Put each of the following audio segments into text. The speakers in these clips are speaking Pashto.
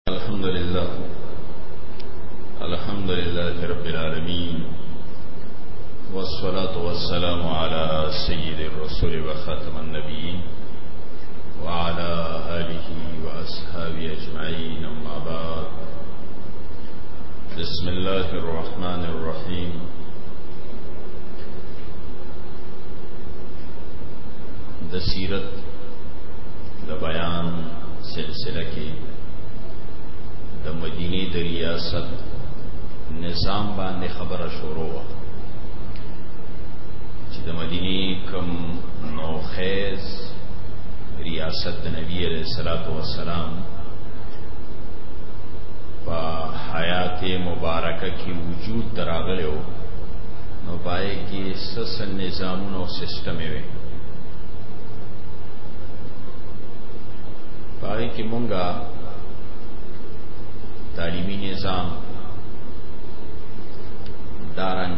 الحمد لله الحمد لله رب العالمين والصلاة والسلام على سيد الرسول وخاتم النبيين وعلى آله وأصحابه أجمعين أما بعد بسم الله الرحمن الرحيم د سیرت د بیان سلسله کې د مدینه د ریاست نظام باندې خبره شروع و چې د مدینه کم نوخیز ریاست د نبی علیہ الصلوۃ والسلام په حیات مبارکه کې وجود دراغله و نو پای کې سس نظامونو سیستم وي پای کې مونږه تعلیمی نظام دارن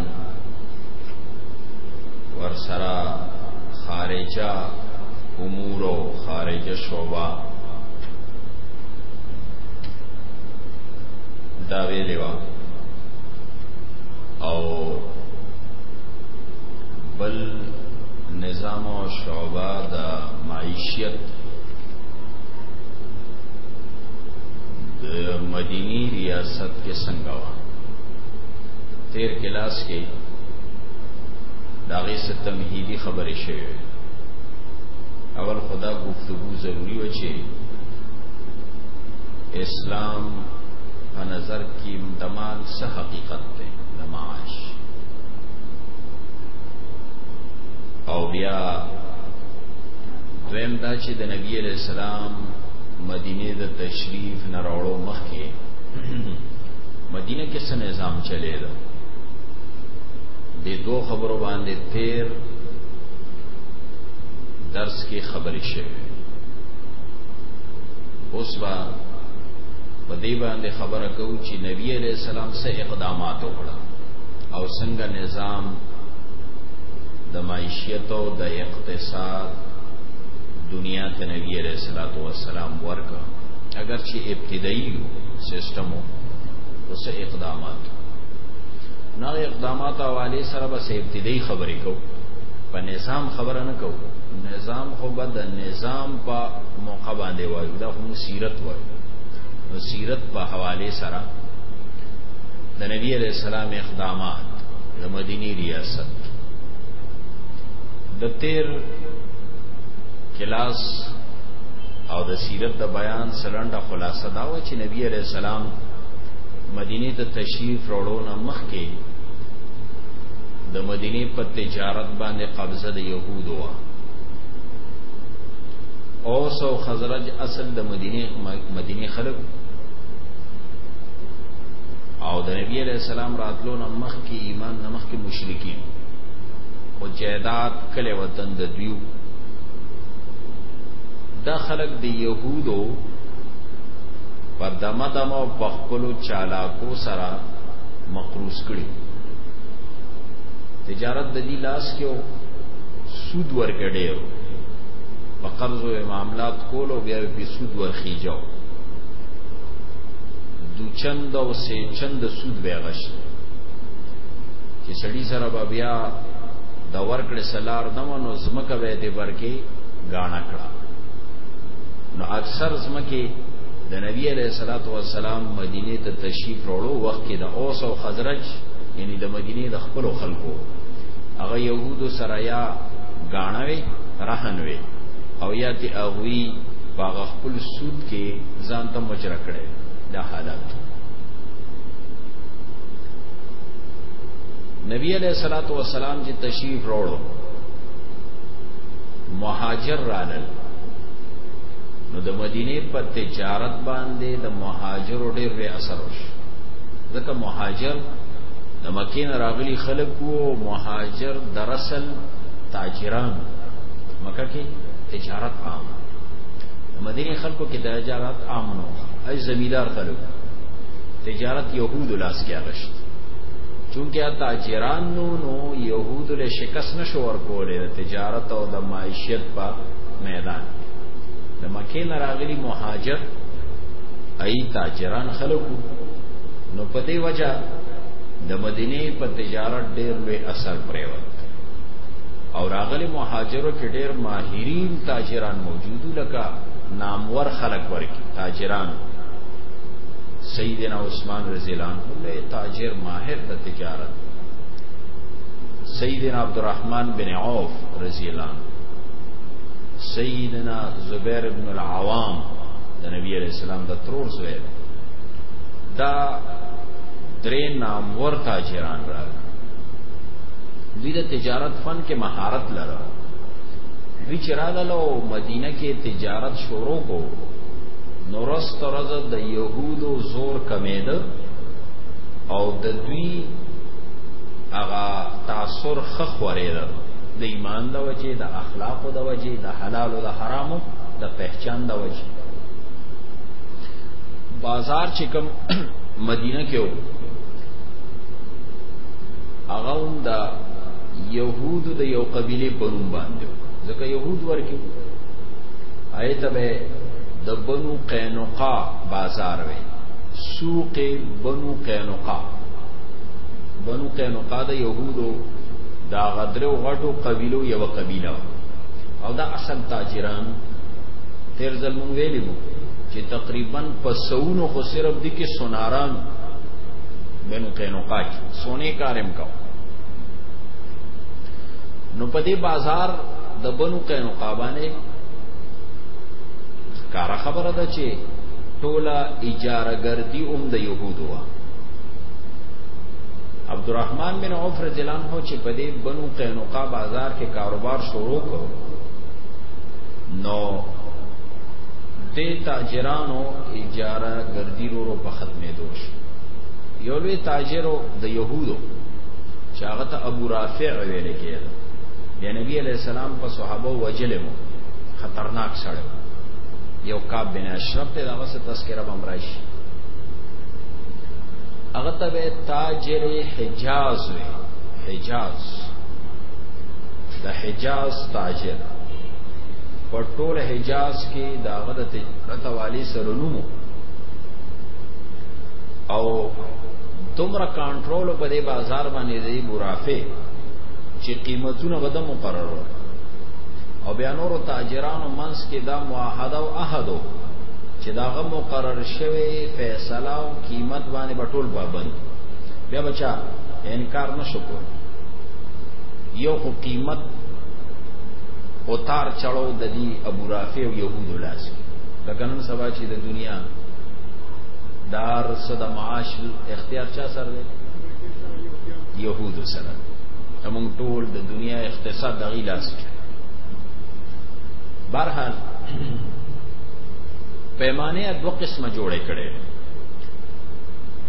ورسرا خارجه امور او خارجه شوبا دا ویلی وا او بل نظام او شعبه د معیشت د مدینی ریاست کې څنګه و تیر کلاس کې داغه ست تمهیدی خبرې شوې اول خدا گفتگو ضروری و چې اسلام په نظر کې دمان څه حقیقت ده د معاش او بیا دویم دا چې د نبی علیہ السلام مدینه د تشریف نه راوړو مخکې مدینه کې څه نظام چلے دا د دوه خبرو باندې تیر درس کې خبرې شوه اوس با په دې باندې خبره کوو چې نبی علیہ السلام څه اقدامات وکړه او څنګه نظام د معیشت او د اقتصاد اقتصاد دنیا ته نبی علیہ الصلوۃ والسلام ورکا اگر چې ابتدایي سیستم اوس اقدامات نه اقدامات حواله سره بس ابتدایي خبرې کو په نظام خبره نه کو نظام خو به د نظام په موقع باندې وایو دا هم سیرت وایو نو سیرت په حواله سره د نبی علیہ السلام اقدامات د مدینی ریاست د تیر کلاس او د سیرت د بیان سلنډه خلاصه دا و چې نبی علیہ السلام مدینه ته تشریف وروړو نه مخکې د مدینه په تجارت باندې قبضه د يهودو وا اوس او خزرج اصل د مدینه مدینه خلک او د نبی علیہ السلام راتلو نه مخکې ایمان نه مخکې مشرکین خو جیدات کلی وطن د دویو دا خلک د یهودو په دمه دمه او په خپلو چالاکو سره مقروض کړي تجارت د دې لاس کې او سود ورګډې او په قرض او معاملات کول او بیا په سود ورخیجو دو چند او سه چند سود بیغش چې سړی سره به بیا د ورکړې سلار نه ونو ځمکه به دې برکې غاڼه کړه نو اکثر ځمکې د نبی علیہ الصلوۃ والسلام مدینه ته تشریف وروړو وخت کې د اوس او خزرج یعنی د مدینه د خپل خلکو هغه يهودو سره یا غاڼوي رهنوي او یا تی اغوی باغ خپل سود کې ځان ته مجرا کړي دا حالت نبی علیہ الصلوۃ والسلام چې تشریف وروړو مهاجر رانل نو د مدینه په تجارت باندې د مهاجر ډېر وی اثر وشو ځکه مهاجر د مکین راغلی خلق وو مهاجر دراصل تاجران مکه کې تجارت عام مدینه خلکو کې تجارت عام نو اج زمیدار خلک تجارت يهود لاس کې اغشت چونکه تاجران نو نو يهود له شکست نشو ورکولې د تجارت او د معیشت په میدان د مکې نه راغلي مهاجر ای تاجران خلکو نو په دې وجہ د مدینه په تجارت ډېر لوی اثر پریوت او راغلي مهاجرو کې ډېر ماهرین تاجران موجودو لکه نامور خلک ورکی تاجران سیدنا عثمان رضی الله لوی تاجر ماهر د تجارت سیدنا عبدالرحمن بن عوف رضی الله عنه سیدنا زبیر بن العوام د نبی علیہ السلام د ترور زوی دا درې نامور تاجران را دوی د تجارت فن کې مهارت لرل دوی چې راغلو مدینه کې تجارت شروع کو نورست رضا د یهودو زور کمی او د دوی هغه تاثر خخ ورېده د ایمان د وجې د اخلاقو د وجې د حلال او د حرامو د پہچان د وجې بازار چې کوم مدینه کې و هغه هم د یهودو د یو قبیله په نوم باندې ځکه یهود ورکی آیته به د بنو قینقا بازار وی سوق بنو قینقا بنو قینقا د یهودو دا غدرو غټو قبیلو یو قبیله او دا اصل تاجران تیر ځل مونږ ویلی وو چې تقریبا په سونو خو صرف دي کې سوناران بنو قینقا کې سونه کارم کاو نو په دې بازار د بنو قینقا باندې کارا خبره ده چې ټوله اجاره ګردی هم د يهودو وا عبدالرحمن بن عوف رضی الله عنه چې په دې بنو قینقاع بازار کې کاروبار شروع کړ نو د تاجرانو اجاره ګردی رو په ختمې دوش یو لوی تاجرو د يهودو چې هغه ته ابو رافع ویل کېده د نبی علی السلام په صحابه وجلمو خطرناک سره یو کاب بن اشرف ته دغه څه تذکرہ بم راشي هغه ته تاجر حجاز وي حجاز د حجاز تاجر په ټول حجاز کې داغه د تجارت والی سره نومو او دومره کنټرول په دې بازار باندې دی برافه چې قیمتونه به د مقررو او بیا نورو تاجرانو منځ کې دا معاهده او عهد چې داغه مقرر شوی فیصله او قیمت باندې بټول پابند بیا بچا انکار نشو کول یو خو قیمت او تار چړو د دې ابو رافع او يهود لاس لکه نن سبا چې د دنیا دار صد معاش اختیار چا سره دی يهود سره موږ ټول د دنیا اقتصاد دغی لاس کې برحال پیمانه دو قسمه جوړې کړي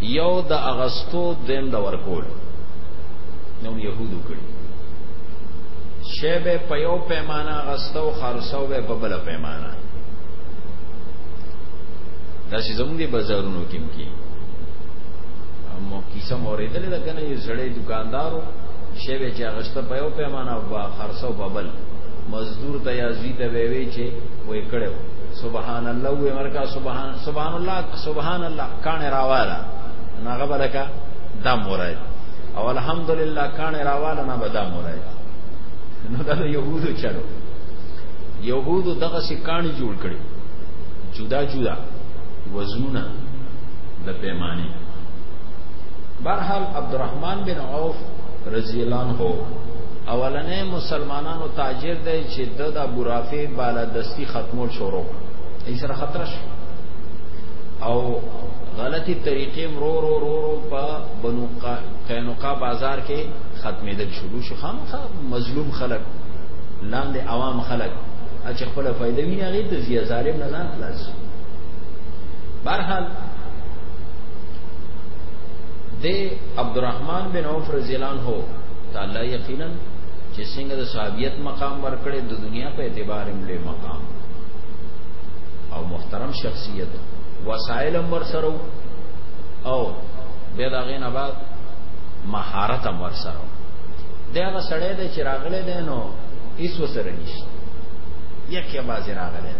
یو د اغستو دیم د ورکول نو يهودو کړي شیبه په یو پیمانه اغستو خرڅو به په بل پیمانه دا چې زموږ دی بازارونو کې کې مو کیسه موریدل دا کنه یو سړی دکاندارو شیبه چې اغسته په یو پیمانه او خرڅو په بل زور ته یا زوی ته به وی چې وې کړو سبحان الله وې مرکا سبحان سبحان الله سبحان الله کانه راواله ناغه برکا دم ورای او الحمدلله کانه راواله نه بدم ورای نو دا يهودو چلو يهودو دغه سي کاني جوړ کړي جدا جدا وزنونه د پیمانه برحال عبدالرحمن بن عوف رضی الله عنه اولنې مسلمانانو تاجر دی چې د د ابو رافع بالادستی ختمول شروع یې سره خطر شو او غلطی طریقې مرو رو رو رو په بنو قینوقا بازار کې ختمېدل شروع شو خام مظلوم خلک لاندې عوام خلک چې خپل فائدې ویني هغه ته زیات ظالم نه ځان خلاص بهرحال د عبدالرحمن بن عوف رضی الله عنه تعالی یقینا چې څنګه د صحابیت مقام ورکړي د دنیا په اعتبار هم له مقام او محترم شخصیت وسایل هم ورسره او بیا دا غینه بعد مهارت هم ورسره دی هغه سړی دی چې راغلی دی نو هیڅ وسره نشته یک یا بازی راغلی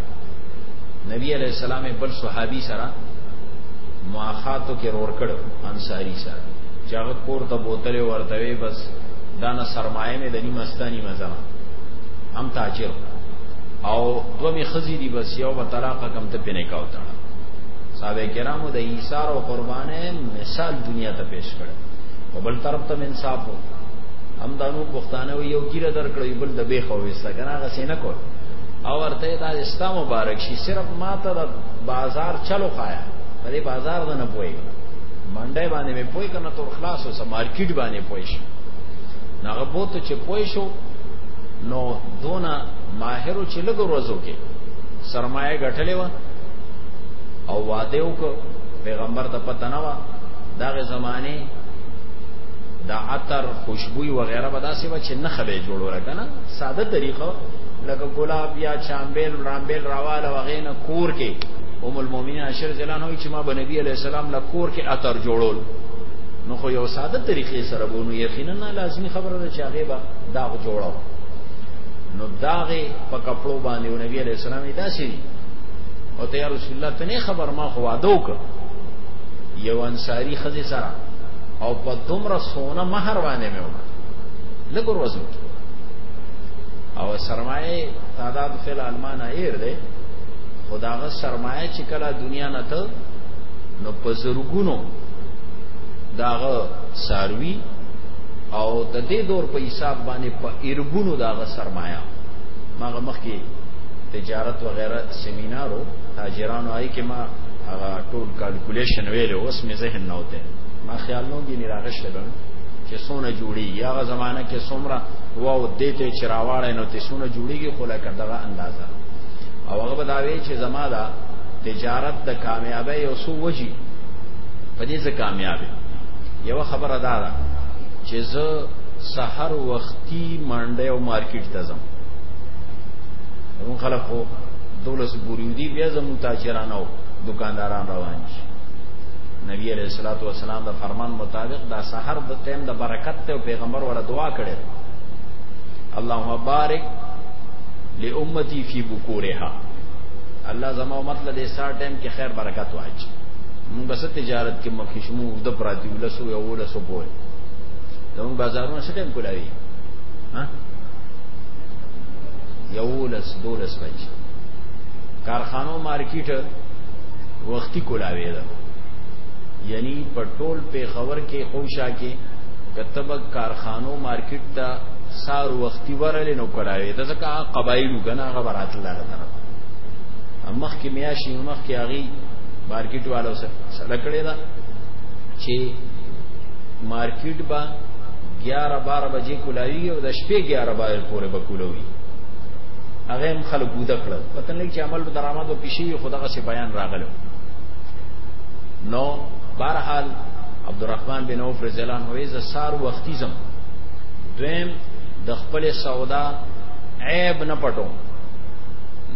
نبی علیہ السلام بل صحابي سره مواخاتو کې رور کړو انصاری سره چې هغه کور ته بوتل ورته وي بس دا نه سرمایه مې د نیمه ستانی مزه هم تاجر او دو می خزی دی بس یو به طلاق کم ته پنه کاو تا صحابه کرامو د ایثار او قربانه مثال دنیا ته پیش کړ او بل طرف ته انصاف وو هم دانو پښتانه یو ګیره درکړی بل د بیخ او وسه کنه هغه سینه کول او ورته دا استا مبارک شي صرف ما ته د بازار چلو خایا په دې بازار نه پوي منډه باندې مې پوي کنه تور خلاص اوسه مارکیټ باندې پوه شي نو هغه بوته چې پوه شو نو دونه ماهرو چې لږ ورځو کې سرمایه ګټلې و او واده وکړ پیغمبر ته پته نه و دغه زمانه د عطر خوشبوئی وغیرہ به داسې و چې نه خبې جوړو راکنه ساده طریقه لکه ګلاب یا چامبیل رامبیل راواله وغینه کور کې ام المؤمنین عشر زلان وی چې ما به نبی علی السلام له کور کې عطر جوړول خو یو ساده طریقې سره وونو یقینا لازمی خبره ده چې هغه به داغ جوړاو نو داغه په کپړو باندې نبی علیہ السلام دا سی او ته رسول الله ته نه خبر ما خو واده وک یو انصاری خزه سره او په دومره سونه مہر باندې مې وکړ لګور وزن او سرمایه تعداد فعل المان ایر ده خداغه سرمایه چې کله دنیا نه ته نو په زرګونو داغه ساروی او د دې دور په حساب باندې په ایرګونو داغه سرمایا ماغه مخکې تجارت وغیرہ سیمینارو تاجرانو آی کې ما هغه ټول کیلکولیشن ویلو اوس مې ذهن نه وته ما خیال نو کې نه راغشته بم چې سونه جوړي یا زمانہ کې سومره واو دې ته چراواړې نو ته سونه جوړيږي خو لکه دغه اندازه او هغه بداوي چې زما دا تجارت د کامیابی او سو وجي په دې ځکه کامیاب یو خبره دا ده چې زه سحر وختي منډه او مارکیټ ته ځم اون خلک خو دولس بوریودی بیا زمون تاجران او دکانداران روان شي نبی علیہ الصلوۃ والسلام دا فرمان مطابق دا سحر د ټیم د برکت ته پیغمبر ولا دعا کړي اللهم بارک لامتی فی بکورها الله زما امت له دې سار ټیم کې خیر برکت واچي موږ سره تجارت کې مخکې شمو د پراتی ولسو یو ولسو پوي زموږ بازارونه څه ټیم کولاوي ها یو ولس دولس بچ کارخانو مارکیټ وختي کولاوي ده یعنی په ټول په خبر کې خوشا کې کتب کارخانو مارکیټ ته سار وختي ورل نو کولاوي ده ځکه قبایلو کنه غبرات لاره طرف مخ کې میاشي مخ کې اغي مارکیټ والو سره کړی دا چې مارکیټ با 11 12 بجې کولاوی او د شپې 11 بجې پورې به کولاوی هغه هم خلک بوده کړل پته نه چې عمل درآمد او پیشي وي خدغه سي بیان راغلو نو بهرحال عبدالرحمن بن عوف رضی الله عنه ویزه سار وختي زم دویم د خپل سودا عیب نه پټو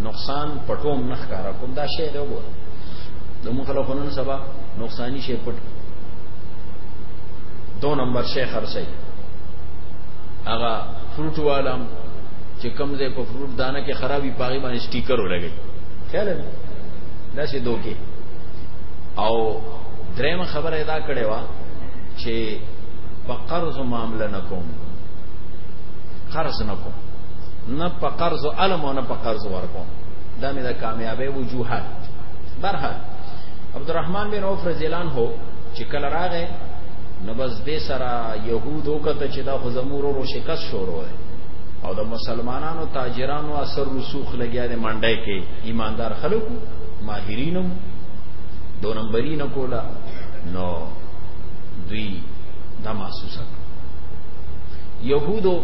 نقصان پټوم نه ښکارا کوم دا شي دا وګوره د موږ خلکو نن سبا نقصانی شي پټ دو نمبر شیخ خرڅي هغه فروټ والام چې کم ځای په فروټ دانه کې خرابي پاغي باندې سټیکر ولګي خیال نه دا سي دوکي او درېم خبره ادا کړې وا چې په قرض معاملې نه کوم قرض نه کوم نه په قرض علم او نه په قرض ورکوم دا مې د کامیابی وجوهات برحال عبدالرحمن بن عوف رضی الله عنه چې کله راغی نو بس دې سره يهود وکړه چې دا خو زمورو رو شکست شروع دی او د مسلمانانو تاجرانو اثر رسوخ لګیا دی منډه کې ایماندار خلکو ماهرینم دو نمبرین کولا نو دوی دا محسوس یهودو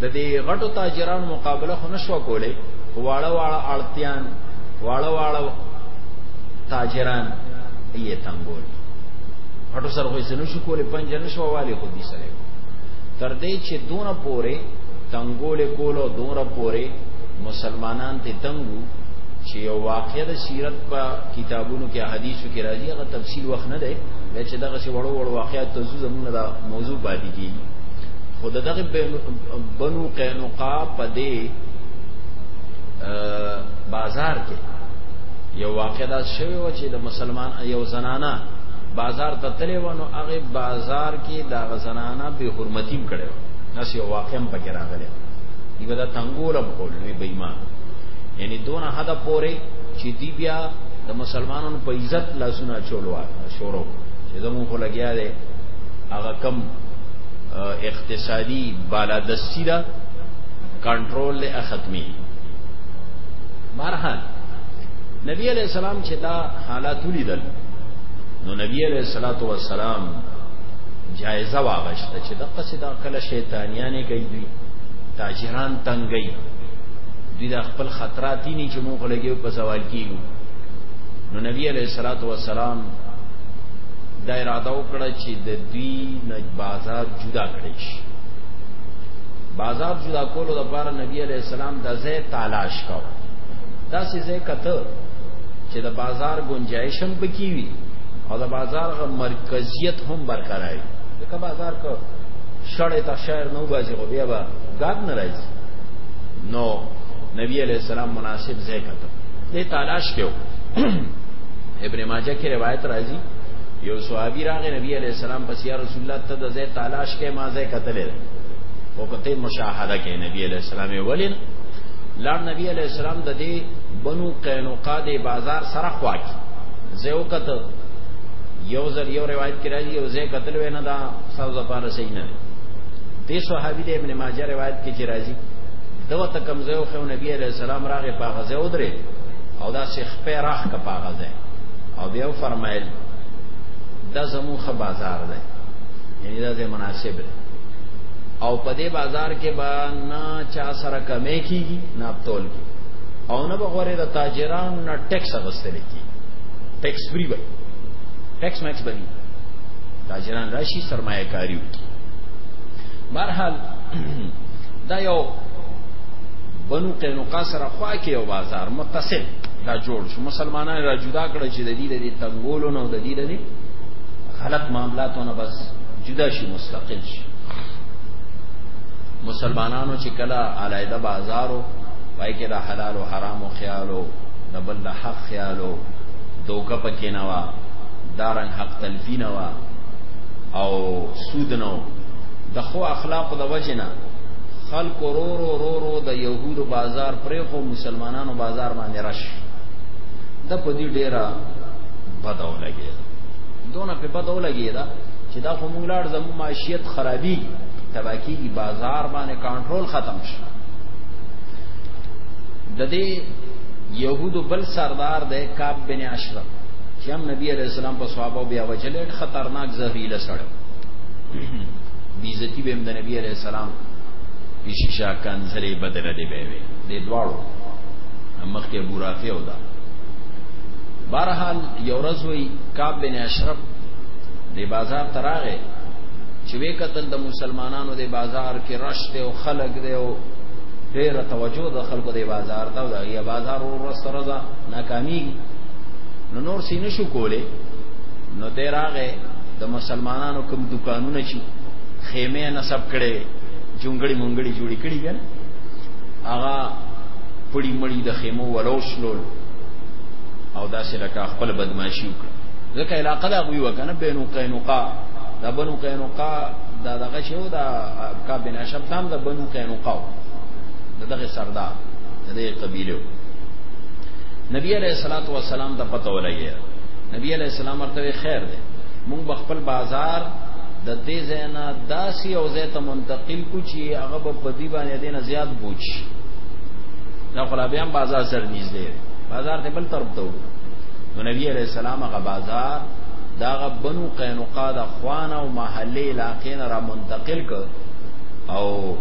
د دې غټو تاجرانو مقابله خو نشو کولای واړه واړه اړتیان واړه واړه تاجران یې تنګول هټو سره خو یې نه شو کولای پنجه نه شو والي خو دې سره تر دې چې دونه پورې تنګول کولو دونه پورې مسلمانان ته تنګو چې یو واقعه د سیرت په کتابونو کې احادیثو کې راځي هغه تفصیل وخت نه دی چې دغه څه وړو وړو واقعات ته زمونږ دا موضوع باندې کیږي خود دغه بنو قینقاع په دې بازار کې یو واقع دا شوی و چې د مسلمان یو زنانا بازار ته تلې ونه هغه بازار کې دا زنانا به حرمتیم کړو نس یو واقع هم پکې راغلی دی دا تنګورم کول وی بېمان یعنی دون حد پورې چې دی بیا د مسلمانانو په عزت لاسونه چولوا شورو چې زمو خو لګیا دی هغه کم اقتصادي بالادستی ده کنټرول له ختمي بهرحال نبی علیہ السلام چې دا حالات ولیدل نو نبی علیہ الصلوۃ والسلام جایزه واغشت چې د قصدا کله شیطانیانه کوي دوی تاجران تنګي دوی د خپل خطراتی نه چې موږ لګیو په سوال کیو نو نبی علیہ الصلوۃ والسلام دا اراده وکړه چې د دوی نه بازار جدا کړي شي بازار جدا کولو د پاره نبی علی السلام د ځای تلاش کاو دا سې ځای کته چې د بازار گنجائش هم پکې وي او د بازار غ مرکزیت هم برقرار وي دغه بازار کو شړې تا شهر نو باسي خو بیا به ګاد نه راځي نو نبی علی السلام مناسب ځای کته دې تلاش کېو ابن ماجه کې روایت راځي یو صحابي راغی نبی علی السلام پس یا رسول الله ته د ځای تلاش کې ما ځای کتلې او په دې مشاهده کې نبی علیہ السلام ولین لار نبی علیہ السلام د دې بنو قینوقا د بازار سره خوا کې زیو کته یو ځل یو روایت کې راځي یو ځای قتل وینا دا ساوز لپاره صحیح نه دی دې صحابي د ابن ماجه روایت کې چې راځي دغه تکم زیو خو نبی علیہ السلام راغې په غزه ودرې او دا شیخ په راخ کا پاغزه او بیا فرمایل دا زمو خبازار دی یعنی دا زمو مناسب دی او په دې بازار کې به نه چا سره کمې کیږي نه تول کی او نه بغوره د تاجران نه ټیکس اغستل کی ټیکس فری وي ټیکس مکس بني تاجران راشي سرمایه کاری وکړي مرحل دا یو بنو قینوقا سره خوا کې یو بازار متصل دا جوړ شو مسلمانان را جدا کړ چې د دې د تنګولو نو د دې د غلط معاملاتو نه بس جدا شي مستقل شي مسلمانانو چې کله علایده بازارو پای کې د حلال او حرام او خیالو د بل د حق خیالو دوکه پکې نه وا دارن حق تلفی نه وا او سود نه د خو اخلاق د وجنه خلق رو رو رو رو د يهودو بازار پرې خو مسلمانانو بازار باندې رش د په دې ډیره بدو لګي دونه په بدو لګي دا چې دا خو موږ لار زمو معاشیت خرابي تباکی کی بازار باندې کنټرول ختم شي د دې يهودو بل سردار د کعب بن اشرف چې هم نبی عليه السلام په صحابه بیا وجل خطرناک زهريله سره بیزتی به هم د نبی عليه السلام شیشا کنځلې بدل دی به وي د دواړو مخکې ابو رافع ودا بهرحال یو ورځ وی کعب بن اشرف دی بازار تراغه چې وې قتل د مسلمانانو دی بازار کې رشته او خلق دی او ډېر توجه د خلکو دی بازار ته دا یا بازار ور سره دا ناکامي نو نور سینې شو کولې نو دی راغه د مسلمانانو کوم دکانونه چی خیمه نصب کړي جونګړي مونګړي جوړي کړي کنه هغه پړی مړی د خیمو ولوشلول او داسې لکه خپل بدمعشي وکړه ځکه علاقه دا غوي وکنه بینو قینوقا دا بنو قینوقا دا دغه شو دا کا بن اشب تام دا بنو قینوقا دغه سردار دغه قبیله نبی علیہ الصلوۃ والسلام ته پته ولګی نبی علیہ السلام ورته خیر دی مونږ بخپل بازار د دې زینا داسي او زیته منتقل کو چې هغه په دې باندې دینه زیات بوج دا خلا بیا بازار سر نږدې بازار ته بل طرف ته نو نبی علیہ السلام هغه بازار دا غ بنو قینقاع د خوان او محله علاقې نه را منتقل ک او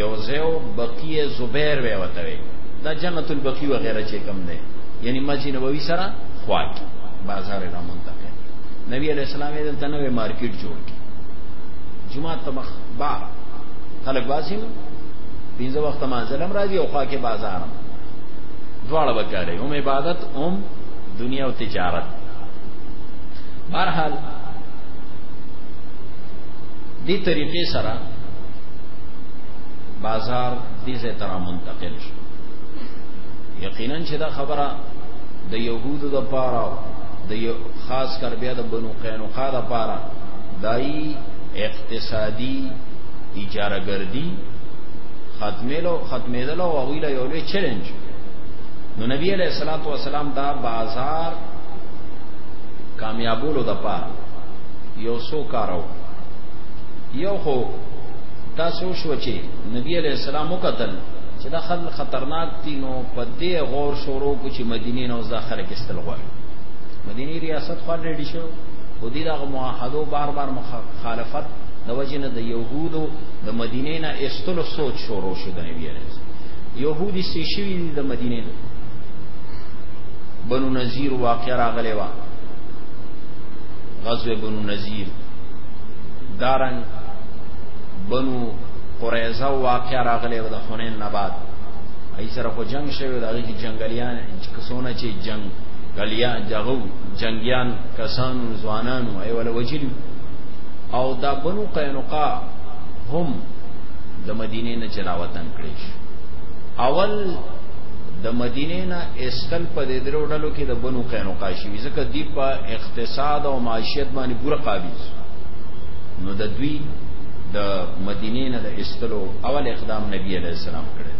یوزیو بقیه زبیر وی وتوی دا جنت البقیع وغیرہ چې کم دی یعنی مسجد نبوی سره خواک بازار را منتقل نبی علیہ السلام یې دلته نوې مارکیټ جوړ کی جمعه تمخ با خلک باسي پینځه وخت مازلم راځي او خواکه بازارم دواړه وکړي هم عبادت هم دنیا او تجارت بهرحال دې طریقې سره بازار دې زه تر منتقل شو یقینا چې دا خبره د يهودو د پاره د خاص کر بیا د بنو قینوقا د پاره دای اقتصادي اجاره ګردي ختمېلو ختمېدلو او ویله یو لوی چیلنج نو نبی علیہ الصلوۃ والسلام دا بازار کامیابولو د پا یو سو کارو یو خو دا سو شو چې نبی علیہ السلام وکتل چې دا خل خطرناک دي نو په دې غور شروع کو چې مدینه نو ځا خلک استل غواړي مدینه ریاست خو لري شو خو دې دغه معاهدو بار بار مخالفت د وجنه د يهودو د مدینه نه استلو سوچ شروع شو د نبی علیہ السلام يهودي سي شوي دي د مدینه ده بنو نذیر واقع راغلی و غزوه بنو نذیر دارن بنو قریظه واقع راغلی و د حنین نه بعد ای سره خو جنگ شوی دا غي جنگلیان کسونه چې جنگ غلیان جغو جنگیان کسان ځوانانو ای ول وجلی او دا بنو قینقا هم د دینه نه چلاوتن کړی اول د مدینه نه اسکل په دې درو ډلو کې د بنو قینقاع شي ځکه دی په اقتصاد او معیشت باندې پوره قابض نو د دوی د مدینه نه د استلو اول اقدام نبی علی السلام کړی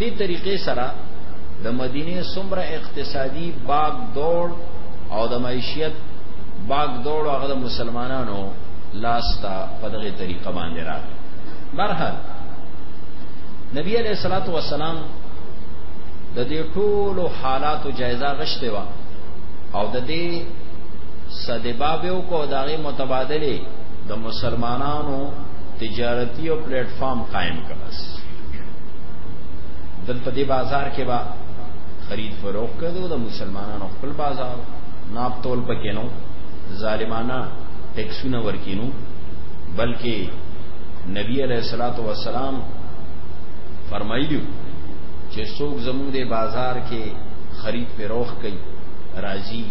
دې طریقې سره د مدینه سمره اقتصادي باغ دور او د معیشت باغ دور هغه مسلمانانو لاستا په دغه طریقه باندې راغی برحال نبی علیہ الصلوۃ والسلام د دې ټولو حالاتو جایزه غشته و او د دې سدباب یو کو دغه متبادله د مسلمانانو تجارتی او پلیټ فارم قائم کړس دل په دې بازار کې با خرید فروخت کړو د مسلمانانو خپل بازار ناب تول پکې نو ظالمانه ټیکسونه ورکینو بلکې نبی علیہ الصلوۃ والسلام فرمایلیو چې څوک زموږ د بازار کې خرید پروخ کوي راځي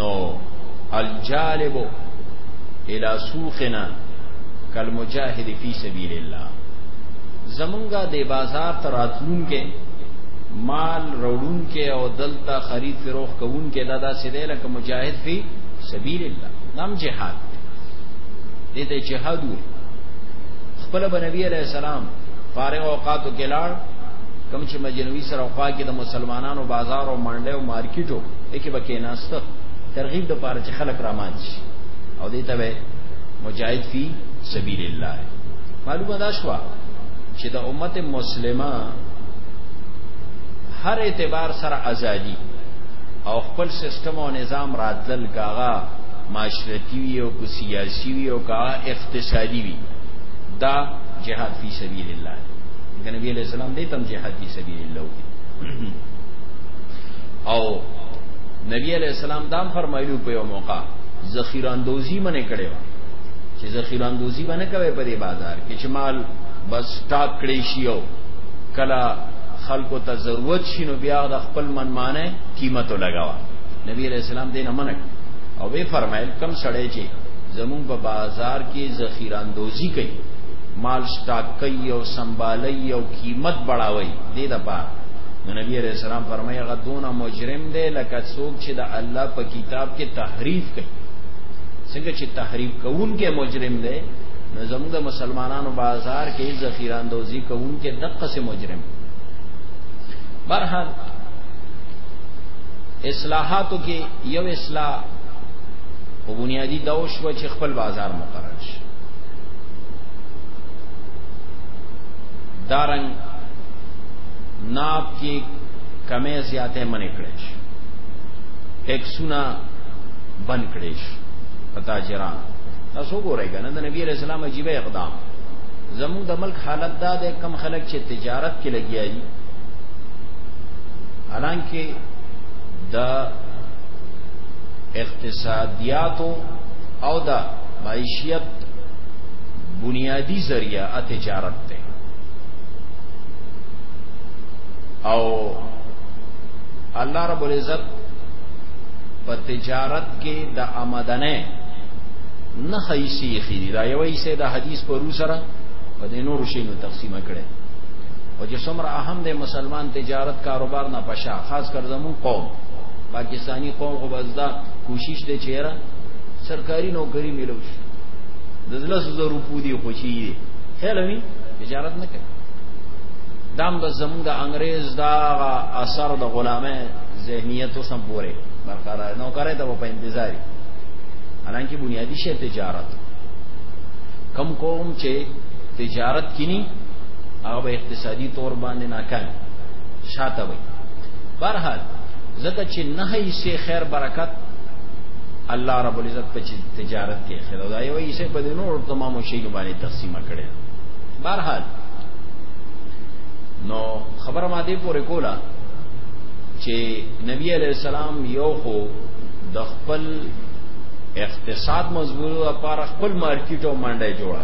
نو الجالب الى سوقنا کالمجاهد فی سبیل الله زمونږه د بازار تراتلون کې مال روړون کې او دلته خرید فروخ کوون کې دا داسې دی لکه مجاهد فی سبیل الله نام جهاد دې ته جهاد وي خپل بنبي عليه السلام فارغ اوقاتو کې لاړ کوم چې مجنوي سره خوا کې د مسلمانانو بازار او منډه او مارکیټو کې به کې ناشته ترغیب د پاره چې خلک رامان شي او دې ته مجاهد فی سبیل الله معلومه دا شو چې د امت مسلمه هر اعتبار سره ازادي او خپل سیستم او نظام راتلل کاغه معاشرتی وی او که سیاسی وی او که اقتصادی وی دا جهاد فی سبیل الله دی نبی علیہ السلام دې تم جهاد فی سبیل الله وی او نبی علیہ السلام دام فرمایلو په یو موقع ذخیره اندوزی منه کړي وا چې ذخیره اندوزی باندې کوي په دې بازار کې چې مال بس ټاک کړی شي او کلا خلکو ته ضرورت شینو بیا د خپل منمانه قیمت لګاوه نبی علیہ السلام دینه منع او به فرمایل کم سړی چې زمون په بازار کې ذخیره اندوزی کوي مال سٹاک کوي او سنبالي او قیمت بڑاوي دې د پاره نو نبی علیہ السلام فرمایي غدونه مجرم دی لکه څوک چې د الله په کتاب کې تحریف کوي څنګه چې تحریف کوونکې مجرم دی نو زموږ د مسلمانانو بازار کې ذخیره اندوزی کوونکې دقه سه مجرم برحال اصلاحاتو کې یو اصلاح او بنیادی دا وشو چې خپل بازار مقرر شي دارنګ ناب کې کمې زیاتې منې کړې شي ټیکسونه بند کړې شي پتا جران تاسو ګورئ کنه د نبی رسول الله عجیب اقدام زموږ د ملک حالت دا ده کم خلک چې تجارت کې لګیایي حالانکه دا اقتصادیات او دا معیشت بنیادی ذریعہ تجارت ته او الله رب العزت په تجارت کې د آمدنه نه خیسی خیری دا یو ایسه د حدیث پر سره په دې نور شینو تقسیمه کړي او چې څومره اهم دی مسلمان تجارت کاروبار نه شا خاص کر زمون قوم پاکستانی قوم خو بس دا کوشش دی چې یاره سرکاري نوکری ملو شي د زړه زو روپو دی خوشي دی خیر وي تجارت نه کوي دام به زمونږ د انګريز دا اثر د غلامه ذهنیت سم پوره برقرار نو کرے ته په انتظاری حالانکه بنیادی شی تجارت کم قوم چې تجارت کینی هغه اقتصادي تور باندې ناکام شاته وي برحال ځکه چې نه یې سي خیر برکت الله رب العزت په تجارت کې خیر او دا یو یې سي په نور تمامو شی باندې تقسیم کړي برحال نو خبره ما دې پورې کوله چې نبی علیہ السلام یو خو د خپل اقتصاد مضبوط لپاره خپل مارکیټ او منډه جوړه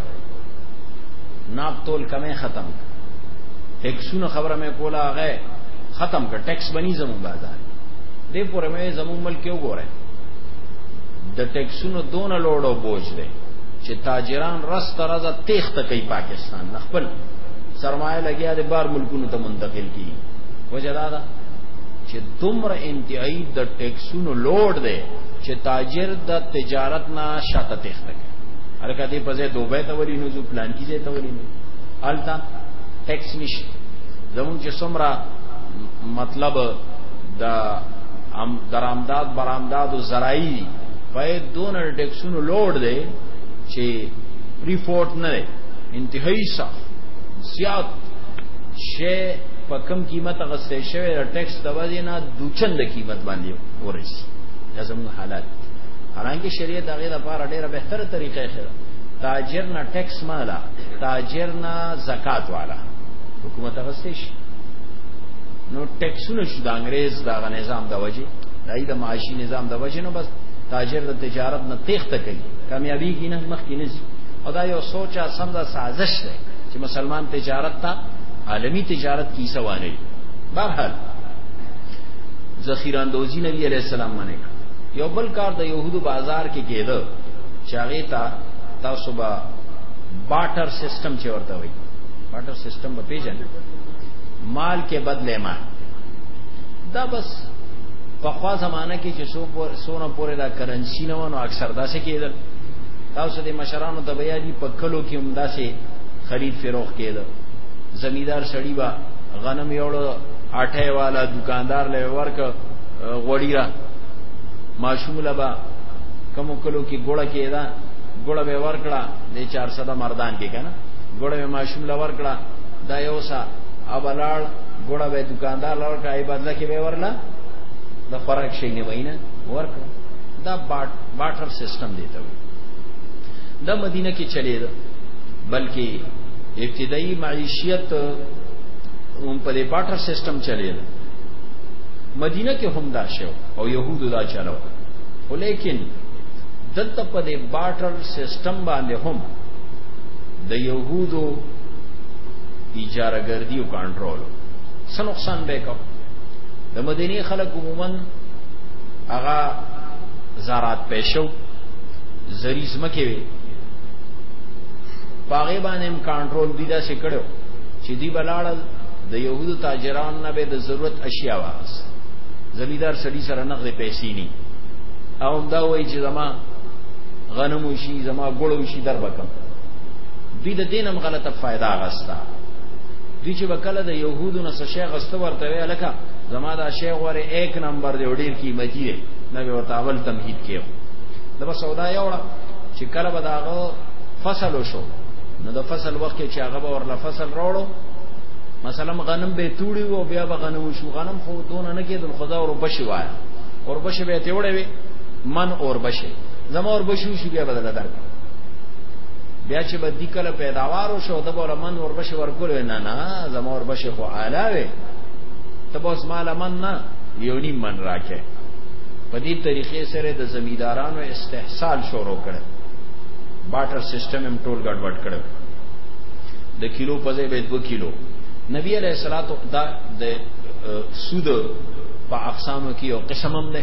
ناب تول کمه ختم کړ ټیکسونه خبره مې کوله هغه ختم کړ ټیکس بنی زمون بازار دې پورې مې زمون ملک یو ګوره د ټیکسونو دون لوړو بوج دی چې تاجران رس ترزه تیخ تکي پاکستان خپل سرمایه لګیا د بار ملکونو ته منتقل کی وجه دا ده چې دومره انتهایی د ټیکسونو لوړ دی چې تاجر د تجارت نه شاته تیخ تکي هرکه دې په ځای دوبه ته ولینو ځو پلان کیږي ته ولینو التا ټیکس نشي زموږ چې څومره مطلب د ام درامداد برامداد او زراعي په دون ټیکسونو لوړ دی چې ریپورت نه دی انتهایی صح زیات شی په کم قیمت غسته شوی د ټیکس د وځي نه دوچن د قیمت باندې ورسی دا زموږ حالات حالانکه شریعت هغه لپاره ډیره بهتره طریقه خره تاجر نه ټیکس مالا تاجر نه زکات والا حکومت هغه څه شي نو ټیکسونه شو د انګريز دا نظام د وجه دای د معاشي نظام د وجه نو بس تاجر د تجارت نه تخته کوي کامیابی کی نه مخ کی نه او دا یو سوچ سم دا سازش ده چې مسلمان تجارت ته عالمی تجارت کی سوانه بهر ذخیره اندوزی نبی علیہ السلام منه یو بل کار د يهودو بازار کې کېده چې هغه ته تاسو به باټر سیستم چې ورته وایي باټر سیستم به پیژن مال کې بدلې ما دا بس په خوا زمانہ کې چې سو پور سونه پورې دا کرنسی نه ونه اکثر داسې کېدل تاسو دې مشرانو ته بیا دي په کلو کې هم داسې خرید فروخ کېدل زمیدار سړی با غنم یوړو اټه والا دکاندار له ورک غوړی را ماشوم لبا کمو کلو کې ګوړه کېدا ګوړه به ورکړه دی 400 مردان کې کنه ګوړه مې ماشوم لور کړه دا یو سا ابلال ګوړه به دکاندار لور کړه ای بدله کې به ورلا د خوراک شي نه وینا ورک دا باټ باټر سیستم دی ته دا مدینه کې چلی دا بلکې ابتدایي معیشت هم په دې باټر سیستم چلی دا مدینه کې هم دا شو او يهودو دا چلو ولیکن دلته په دې باټر سیستم باندې هم د يهودو اجاره ګردي او کنټرول څه نقصان به کو د مدینه خلک عموما هغه زارات پېښو زریز مکه وي پاغه باندې هم کنټرول دي دا سکړو چې دی بلاړل د يهودو تاجران نه به د ضرورت اشیاء واس زمیدار سړي سره نقد پیسې ني او دا وایي چې زما غنم وشي زما ګړو وشي در بکم دوی د دینم غلطه فائدہ غستا دوی چې وکاله د يهودو نه شې غسته ورته وی الکه زما دا شی غوره 1 نمبر دی ډیر قیمتي دی نه به ورته اول تمهید کیو دا بس سودا یو چې کله به داغه فصل وشو نو د فصل وخت کې چې هغه به ورله فصل راوړو مثلا غنم به توړي او بیا به غنم شو غنم خو دونه نه کېدل خدا او رب شي وای او رب شي به ته وړي من اور بشه زمور بشو شو بیا بدل درک بیا چې به دی کله پیداوارو شو د بوله من ور بشه ورکول نه نه زمور بشه خو اعلی وي ته بوس مال من نه یو نیم من راکه په دې طریقې سره د زمیدارانو استحصال شروع کړ باټر سیستم هم ټول ګډوډ کړ د کیلو په ځای به 2 کیلو نبی علیہ الصلوۃ دا د سود په اقسامو کې یو قسم هم ده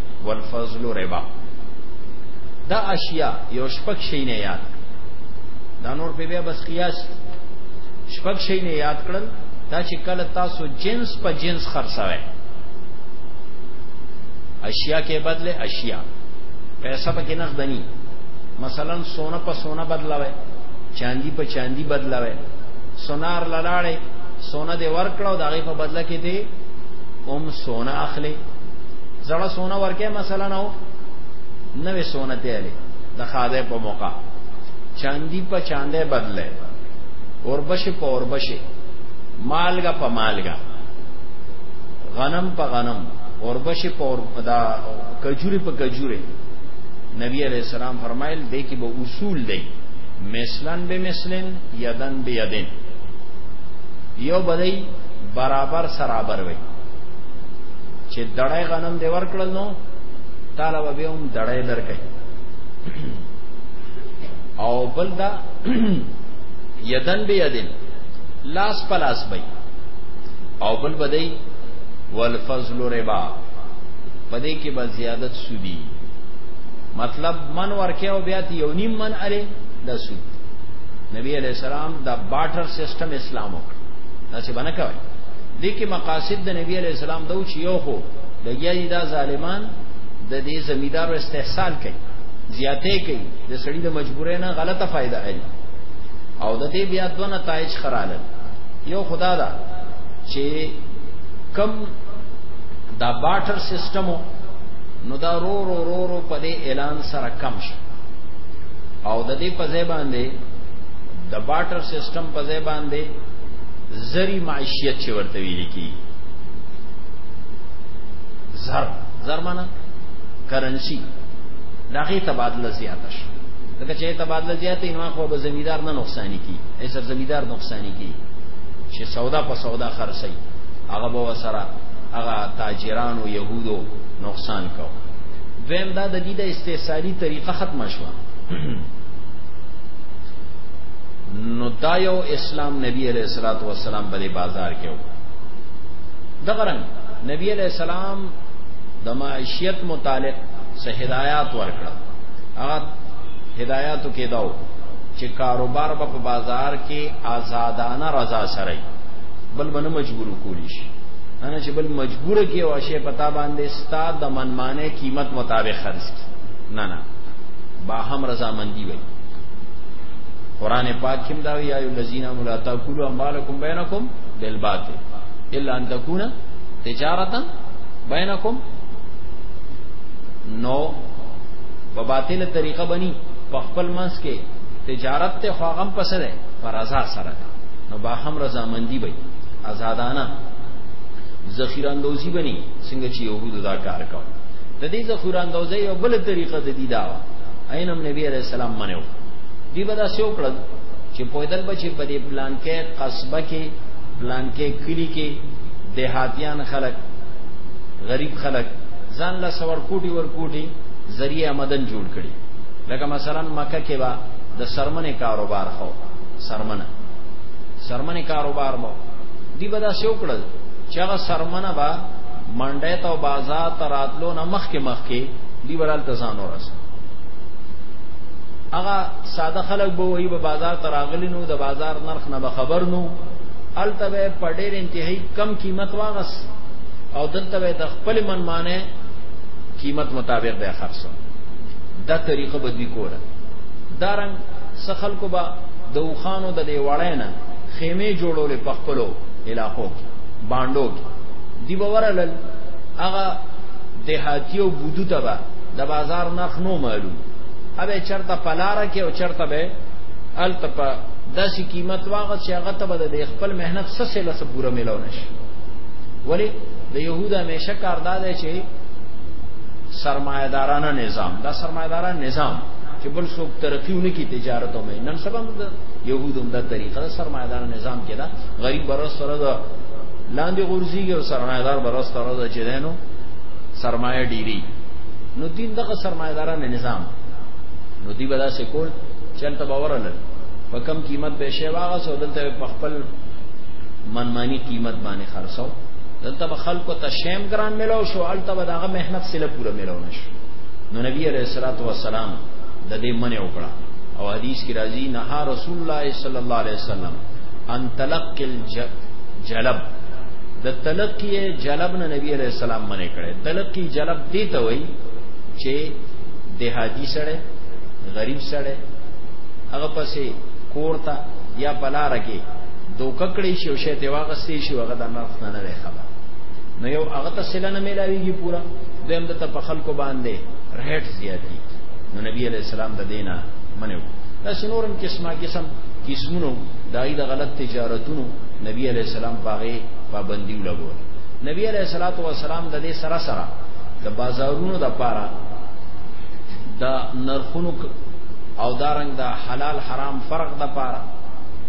والفضل ربا دا اشیاء یو شپک شي نه یاد دا نور په بیا بس قیاس شپک شي نه یاد کړل دا چې کله تاسو جنس په جنس خرڅوي اشیاء کې بدله اشیاء پیسہ پکې نه غدنی مثلا سونا په سونا بدلاوي چاندي په چاندي بدلاوي سونار لالاړې سونا دې ورکړو دغه په بدله کې دې اوم سونا اخلي زړه سونه ورکه مثلا نو نوې سونه تیلې د خاده په موقع چاندی په چاندې بدله اوربشه په اوربشه مالګه په مالګه غنم په غنم اوربشه په اور دا کجوري په کجوري نبی علیہ السلام فرمایل دې کې به اصول دی مثلن به مثلن یدن به یدن یو بدی برابر سرابر وي چې دړای غنم دی ورکړل نو تعالی به به هم دړای درکې او بل دا یدن به یدن لاس پلاس به او بل بدای والفضل ربا پدې کې به زیادت سودی مطلب من ورکه او بیا یو نیم من اره د سود نبی علیہ السلام دا بارټر سیستم اسلام وکړ دا څه باندې کوي دې کې مقاصد د نبی علیہ السلام دو چې یو خو لګیا دي دا ظالمان د دې زمیدارو استحصال کوي زیاتې کوي د سړی د مجبورې نه غلطه فائدہ اړي او د دې بیا دوه نتایج خراله یو خدا دا چې کم دا بارټر سیستم نو دا رو رو رو رو په دې اعلان سره کم شي او د دې په ځای باندې د بارټر سیستم په ځای باندې زری معیشت چې ورته ویلي کی زر زر معنا کرنسی دغه تبادله زیاته شو لکه چې تبادله زیاتې نو خو به زمیدار نه نقصان کی ایسر زمیدار نقصان کی چې سودا په سودا خرڅي هغه به وسره هغه تاجران او يهودو نقصان کو دویم دا د دې د استحصالي طریقه ختمه شو نو دا یو اسلام نبی علیہ الصلوۃ والسلام باندې کار کېو دغه رنګ نبی علیہ السلام د معاشیت متعلق سه هدایات ورکړه هغه هدایاتو کې داو چې کاروبار به په بازار کې آزادانه رضا سره بل باندې مجبور کولی شي انا چې بل مجبور کې او شی پتا باندې ستا د منمانه قیمت مطابق خرج کی نه نه با هم رضا مندي وي قران پاک کې دا وی یا الذین امنوا تاکلوا مالکم بینکم بالباطل الا ان تكون تجارتا بینکم نو په باطل طریقه بني په خپل منس کې تجارت ته خواغم پسه ده پر رضا سره نو با هم رضا مندي وي آزادانه ذخیره اندوزی بني څنګه چې يهودو دا کار کاوه د دې ذخیره اندوزی یو بل طریقه د دې دا عینم نبی عليه السلام منو دی به دا سیو کړل چې پویدل بچي په دې پلان کې قصبه کې پلان کې کلی کې دهاتیان خلک غریب خلک ځان له سور کوټي ور کوټي ذریعہ مدن جوړ کړي لکه مثلا مکه کې با د سرمنې کاروبار خو سرمنه سرمنې کاروبار مو دی به دا شو کړل چې هغه سرمنه با منډه ته بازار ته راتلو نه مخ کې مخ کې دی ورال تزان ورس هغه ساده خلک به وایي په بازار ته راغلی د بازار نرخ نه خبر نو الته به په ډېر انتهایی کم قیمت واغس او دلته به د خپل منمانه قیمت مطابق به خرڅو دا طریقه به دی کوله دارنګ سخل کو با د وخانو د دیوړای نه خیمه جوړولې په خپلو علاقو کې باندو کې دی باورل هغه دهاتی او بودو ته به د بازار نرخ نو معلوم اوبه چرته پلاره کې او چرته به الته په داسې قیمت واغه چې هغه ته به د خپل مهنت څه سره څه پوره ملاو نشي ولی د يهودا همیشه کار دا دی چې سرمایدارانه نظام دا سرمایدارانه نظام چې بل څوک ترقیونه کی تجارت او نن سبا د يهودو د طریقه سرمایدارانه نظام کې دا غریب بر سره دا لاندې غورځي او سرمایدار بر سره دا چې دینو سرمایه ډیری نو دین دغه سرمایدارانه نظام نو دی بدا سکول چلته باورل په کم قیمت به شی واغه سو دلته په خپل منمانی قیمت باندې خرڅو دلته به خلکو ته شیم ګران ملو شو الته به داغه مهنت سره پوره ملو نشو نو نبی علیہ الصلوۃ والسلام د دې منې وکړه او حدیث کی راځي نه رسول الله صلی الله علیه وسلم ان تلقی الجلب د تلقی جلب نه نبی علیہ السلام منې کړي تلقی جلب دی ته وای چې دهاتی سره غریب سړی هغه پسې کورتا یا بلار کې دوک کړی شو شه دی واغستې شو هغه د نرخ نه نه خبر نو یو هغه ته سلا نه ملاویږي پورا دیم د په خلکو باندې رهټ زیاتی نو نبی علیہ السلام د دینه منو دا سنورم قسمه قسم قسمونو دای د غلط تجارتونو نبی علیہ السلام باغې پابندی لګول نبی علیہ الصلوۃ والسلام د دې سره سره د بازارونو د پاره د نرخونو او دارنګ د دا حلال حرام فرق د پاره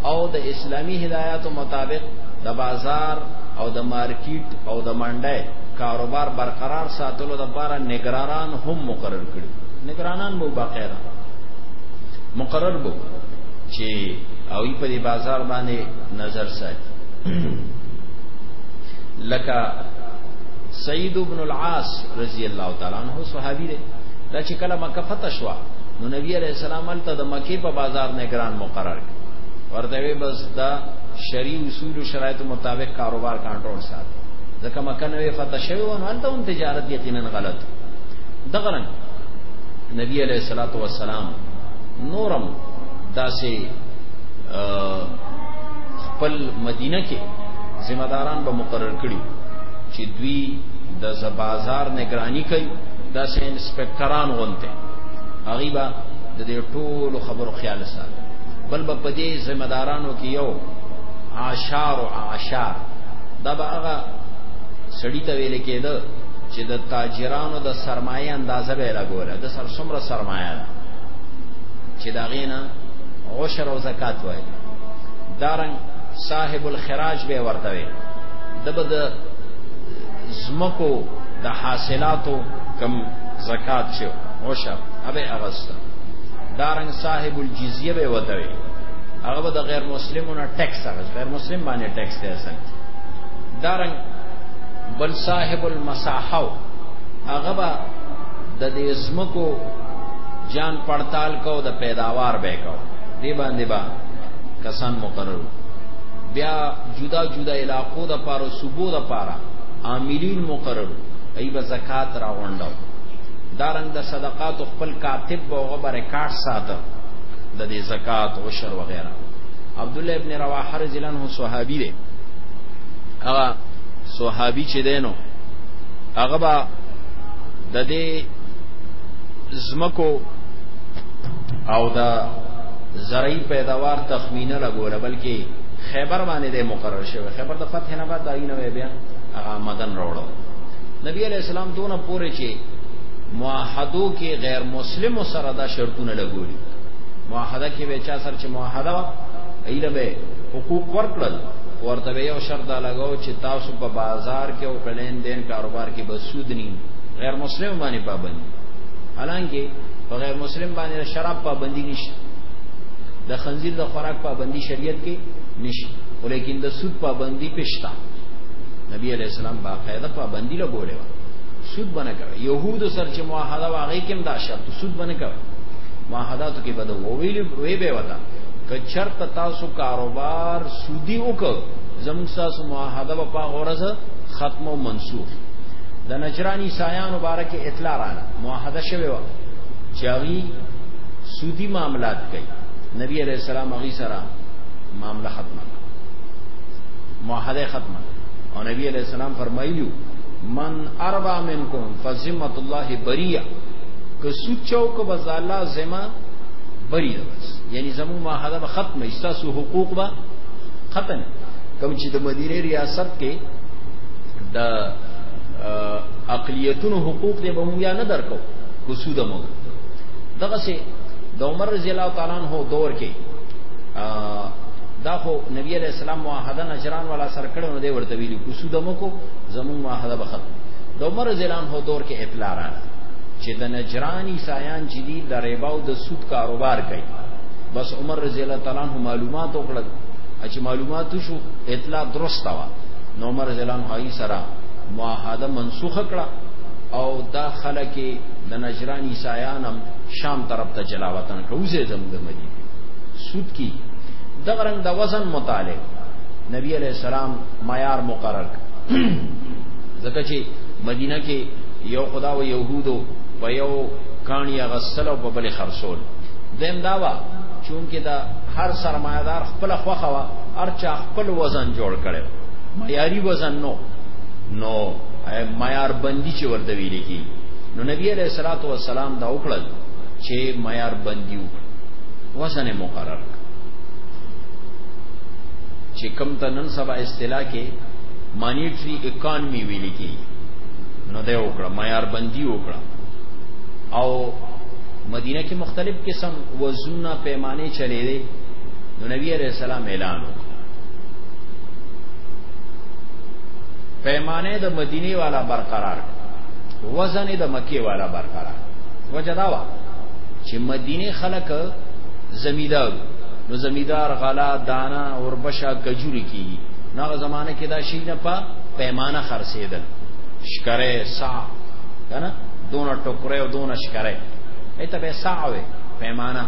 او د اسلامی هدایاتو مطابق د بازار او د مارکیټ او د منډه کاروبار برقرار ساتلو د پاره نگرانان هم مقرر کړي نگرانان مو باقاعده مقرر بو چې او په دې بازار باندې نظر ساتي لکه سید ابن العاص رضی الله تعالی عنہ صحابی دی دا چې کله مکه فتح شو نو نبی علیہ السلام الته د مکه په بازار نگران مقرر کړ ورته وی بس دا شری اصول او شرایط مطابق کاروبار کنټرول سات ځکه مکه نوې فتح شوی و نو الته هم تجارت یقینا غلط دغه رنګ نبی علیہ الصلوۃ والسلام نورم داسې خپل مدینه کې ذمہ داران به مقرر کړي چې دوی د بازار نگرانی کوي دا سه انسپکټران غونته هغه به د دې ټولو خبرو خیال ساتي بل په دې ذمہ دارانو کې یو عاشار او عاشار دا به هغه سړی ته ویل کېده چې د تاجرانو د سرمایه اندازه به لګوله د سر څومره سرمایه ده چې دا غینا عشر او زکات وای دارنګ صاحب الخراج به ورته وي دبد زمکو د حاصلاتو کم زکات چې اوشه ابه اغسته دارنګ صاحب الجزیه به وتوي هغه د غیر مسلمانو ټیکس اغس غیر مسلم باندې ټیکس دی اصل دارنګ بل صاحب المساحه هغه به د دې زمکو جان پړتال کو د پیداوار به کو دی باندې با کسان مقرر بیا جدا جدا علاقو د پاره صوبو د پاره عاملین مقرر ای به زکات راونداو دارنګ د صدقات خپل کاتب به هغه به ریکارډ ساته د دې زکات او شر وغیرہ عبد الله ابن رواحه رضی الله عنه صحابي دی هغه صحابي چې دینو هغه به د دې زمکو او د زرعي پیداوار تخمینه لګوله بلکې خیبر باندې د مقرر شوی خیبر د فتح هغه دای نه بیا هغه مدن راوړو نبی علیہ السلام دونه پوره چې معاهدو کې غیر مسلم سره دا شرطونه لګولي معاهده کې به چا سره چې معاهده ایله به حقوق ورکړل ورته یو شرط لګاو چې تاسو په بازار کې او پلین دین کاروبار کې به سود نه غیر مسلم باندې پابند حالانکه په غیر مسلم باندې شراب پابندی نشته د خنزیر د خوراک پابندی شریعت کې نشته ولیکن د سود پابندی پښتا نبی علیہ السلام باقاعده پابندی لګولې و سود بنه کوي يهود سره چې معاهده واغې کوم دا شرط سود بنه کوي معاهداتو کې بده وویل وی به وتا که چرت تاسو کاروبار سودی وکړ زموږ تاسو معاهده په پا غورز ختم او منسوخ د نجرانی سایان مبارک اطلاع رانه معاهده شوی و چې هغه سودی معاملات کوي نبی علیہ السلام هغه سره معاملہ ختمه معاهده ختمه او نبی علیہ السلام فرمایلیو من اربا منکم فذمت الله بریه که سوچو که بز الله زما بری ده بس یعنی زمو معاهده به ختمه ایستاسو حقوق به ختم کوم چې د مدیره ریاست کې د اقلیتونو حقوق دی به مونږ نه درکو کو سوده مو دغه سي د عمر رضی الله تعالی عنہ دور کې دا خو نبی علیہ السلام معاهده نجران والا سره کړو نو دی ورته ویلی کو سود مکو زمون معاهده به ختم د عمر زلام هو دور کې اطلاع را چې د نجران عیسایان چې دی د ریبا او د سود کاروبار کوي بس عمر رضی الله تعالی عنہ معلومات وکړل چې معلومات شو اطلاع درسته وا نو عمر رضی الله عنه سره معاهده منسوخ کړه او دا خلک د نجران عیسایانم شام طرف ته جلاوطن کړو زه زموږ مدینه سود کی دغه رنگ د وزن متعلق نبی علیہ السلام معیار مقرر ځکه چې مدینه کې یو خدا و یهودو په یو کانی غسل او په بل خرصول دیم داوا چونکه دا هر سرمایدار خپل خوخه وا هر چا خپل وزن جوړ کړي معیاري وزن نو نو معیار بندي چې ورته ویل کی نو نبی علیہ الصلوۃ والسلام دا وکړل چې معیار بندي وکړي وزن مقرر چې کم ته نن سبا اصطلاح کې مانیټری اکانومی ویل کی نو دا وکړه معیار بندي وکړه او مدینه کې مختلف قسم وزنونه پیمانه چلے دي نو نبی عليه السلام اعلان وکړ پیمانه د مدینه والا برقرار وزن د مکه والا برقرار وجداوا چې مدینه خلک زمیدار نو زمیدار غلا دانا اور بشا کجوری کیږي ناغه زمانه کې دا شي نه په پیمانه خرڅېدل شکره سا کنه دونه ټوکره او دونه شکره ایته به سا وي پیمانه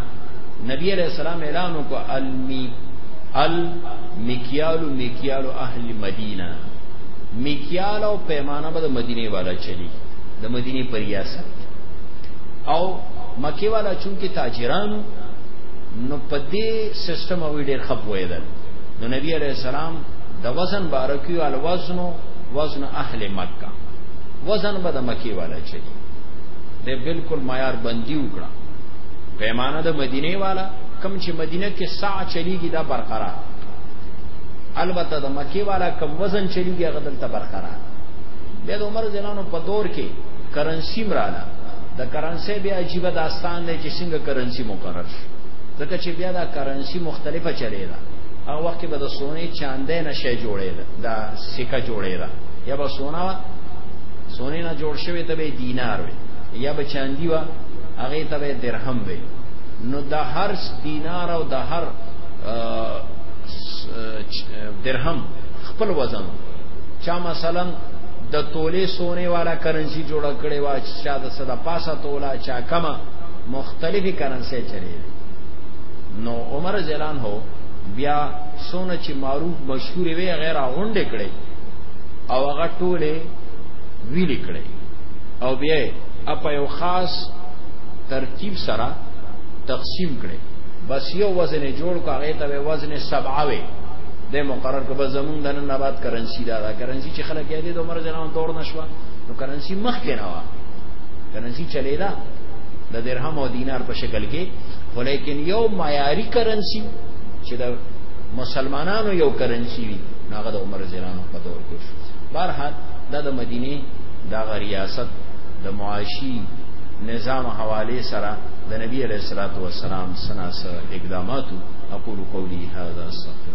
نبی علیہ السلام اعلان وکړ المی المکیال مکیال اهل مدینه مکیال او پیمانه به د مدینه والا چلی د مدینه پر ریاست او مکی والا چونکه تاجرانو نو په دې سیستم او ډیر خپ ویدل نو نبی علیہ السلام د وزن بارکیو ال وزن وزن اهل مکه وزن به د مکی والا چي د بالکل معیار بندي وکړه پیمانه د مدینه والا کم چې مدینه کې ساع چلیږي دا برقرار البته د مکی والا کم وزن چلیږي هغه دلته برقرار بیا د عمر زنانو په دور کې کرنسی مراله د کرنسی بیا عجیب داستان دی چې څنګه کرنسی مقرر شو ځکه چې بیا دا کرنسی مختلفه چلی ده هغه وخت کې به د سونې چاندې نشه جوړې ده دا سکه جوړې ده یا به سونا سونې نه جوړ شوی ته به دینار وي یا به چاندی وا هغه ته به درهم وي نو د هر دینار او د هر درهم خپل وزن چا مثلا د تولې سونه والا کرنسی جوړ کړي وا چې چا د صدا پاسه تولا چا کما مختلفي کرنسي چلی نو عمر زلان هو بیا سونه چې معروف مشهور وي غیر غونډه کړي او هغه ټوله ویل کړي او بیا اپ یو خاص ترتیب سره تقسیم کړي بس یو وزن جوړ کو هغه ته وزن سبعه وي د مقرر کو به زمون د نن آباد کرنسی دا کرنسی چې خلک یې د عمر جنان دور نشوا نو کرنسی مخ کې راوا کرنسی چلے دا د درهم او دینار په شکل کې ولیکن یو معیاری کرنسی چې د مسلمانانو یو کرنسی وي هغه د عمر جنان په دور کې شو بهرحال دا د مدینه دا ریاست د معاشي نظام حواله سره د نبی علیہ الصلوۃ والسلام سنا سره اقدامات اقول قولی هذا استغفر